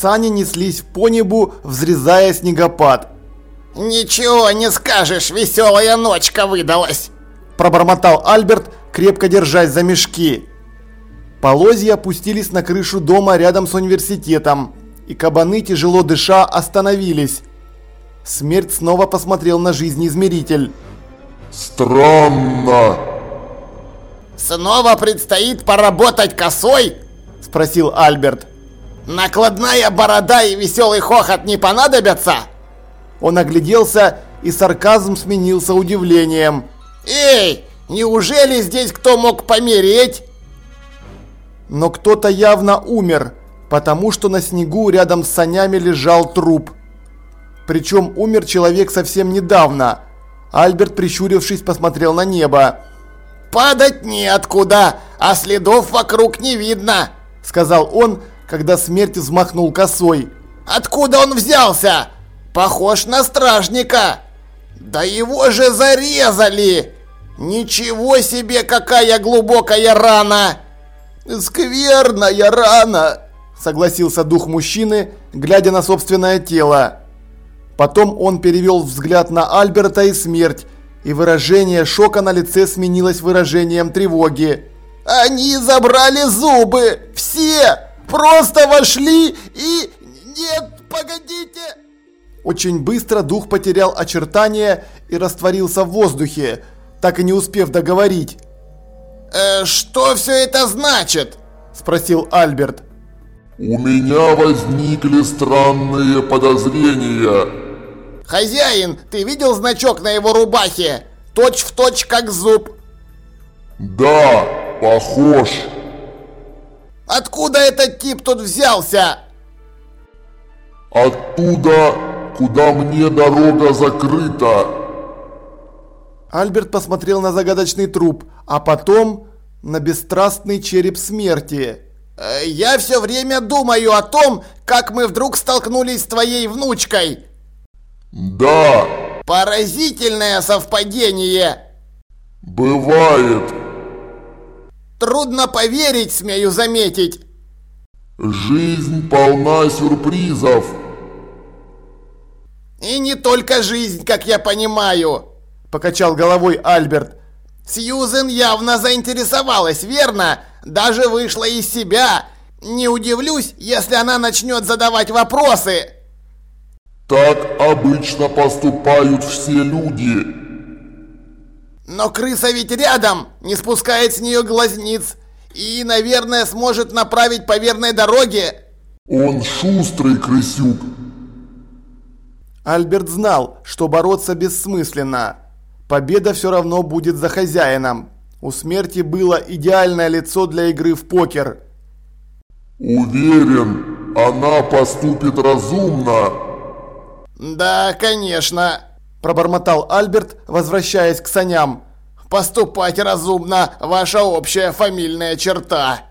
Сани неслись по небу, взрезая снегопад. «Ничего не скажешь, веселая ночка выдалась!» Пробормотал Альберт, крепко держась за мешки. Полозья опустились на крышу дома рядом с университетом, и кабаны, тяжело дыша, остановились. Смерть снова посмотрел на жизнеизмеритель. «Странно!» «Снова предстоит поработать косой?» – спросил Альберт. «Накладная борода и веселый хохот не понадобятся?» Он огляделся, и сарказм сменился удивлением. «Эй, неужели здесь кто мог помереть?» Но кто-то явно умер, потому что на снегу рядом с санями лежал труп. Причем умер человек совсем недавно. Альберт, прищурившись, посмотрел на небо. «Падать неоткуда, а следов вокруг не видно», — сказал он, когда смерть взмахнул косой. «Откуда он взялся? Похож на стражника! Да его же зарезали! Ничего себе, какая глубокая рана!» «Скверная рана!» – согласился дух мужчины, глядя на собственное тело. Потом он перевел взгляд на Альберта и смерть, и выражение шока на лице сменилось выражением тревоги. «Они забрали зубы! Все! Просто вошли и... Нет, погодите!» Очень быстро дух потерял очертания и растворился в воздухе, так и не успев договорить. «Э, «Что все это значит?» – спросил Альберт. «У меня возникли странные подозрения», «Хозяин, ты видел значок на его рубахе? Точь в точь, как зуб!» «Да, похож!» «Откуда этот тип тут взялся?» «Оттуда, куда мне дорога закрыта!» Альберт посмотрел на загадочный труп, а потом на бесстрастный череп смерти. «Э, «Я все время думаю о том, как мы вдруг столкнулись с твоей внучкой!» Да. Поразительное совпадение. Бывает. Трудно поверить, смею заметить. Жизнь полна сюрпризов. И не только жизнь, как я понимаю, покачал головой Альберт. Сьюзен явно заинтересовалась, верно? Даже вышла из себя. Не удивлюсь, если она начнет задавать вопросы. Так обычно поступают все люди. Но крыса ведь рядом, не спускает с нее глазниц. И, наверное, сможет направить по верной дороге. Он шустрый крысюк. Альберт знал, что бороться бессмысленно. Победа все равно будет за хозяином. У смерти было идеальное лицо для игры в покер. Уверен, она поступит разумно. «Да, конечно», – пробормотал Альберт, возвращаясь к саням. «Поступать разумно – ваша общая фамильная черта».